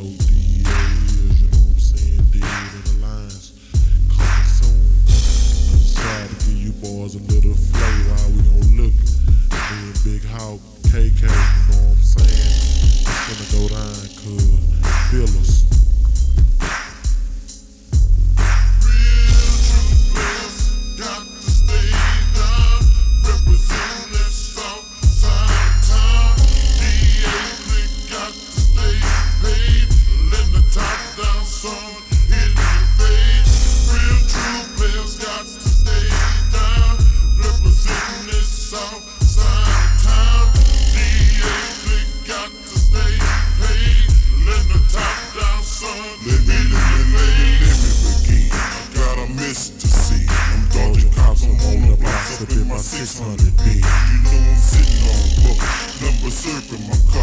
is, you know what I'm saying? In the lines. Coming soon. I decided to give you boys a little flavor we gon' look. Big Hawk, KK, you know what I'm saying? It's gonna go down, cuz. Feel us. 600 bin. You know I'm sitting on book, number surfing my car,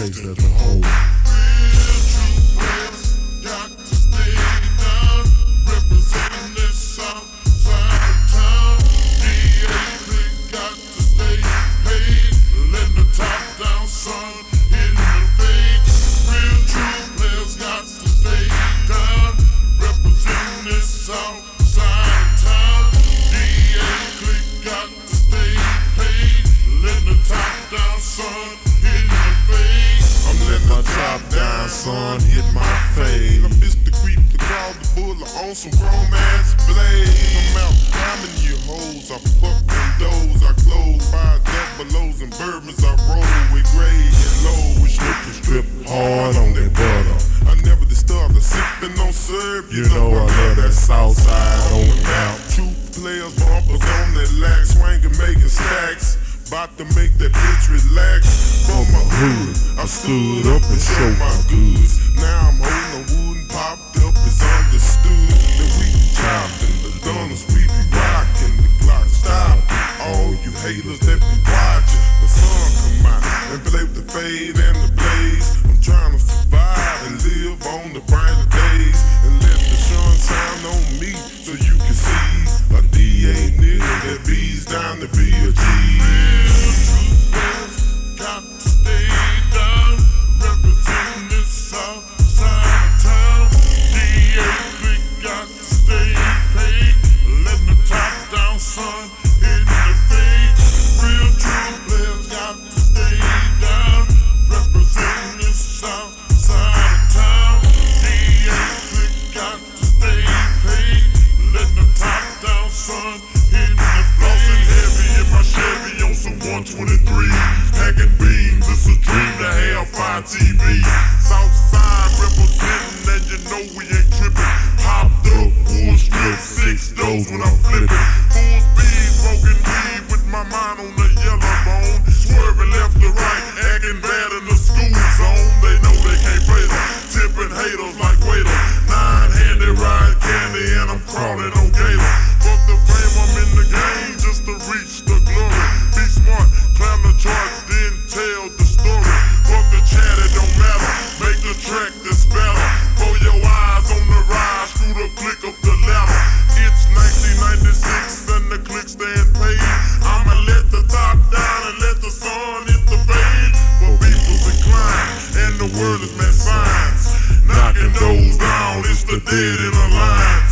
because it takes that I'm top down, son, hit my face. I missed the creep, the crowd, the bullet on some chrome ass blade. I'm out climbing you hoes, I fuck them doors, I close by double and bourbons, I roll with gray and low, with strip and strip hard on that butter. I never disturbed the sipping on syrup. You know I love that south side on the mount. Two players, About to make that bitch relax from my hood. I stood up and showed my goods. Now I'm holding wood and popped up. It's understood that we chopped in the donuts, We be rocking the clock. Stop all you haters that be watching. The sun come out and play with the fade and the blaze. I'm trying to survive and live on the brighter days and let the sun shine on me so 123. Packing beans, it's a dream to have fine TV. Southside representing, and you know we ain't tripping. Popped up, full strip, six doors when I'm flipping. Full speed, smoking weed with my mind on the yellow bone. Swerving left to right, acting bad in the school zone. They know they can't play them. Tipping haters like waiters. Nine-handed ride candy, and I'm crawling on gator. Word is science. Knocking those down, it's the dead in the lines.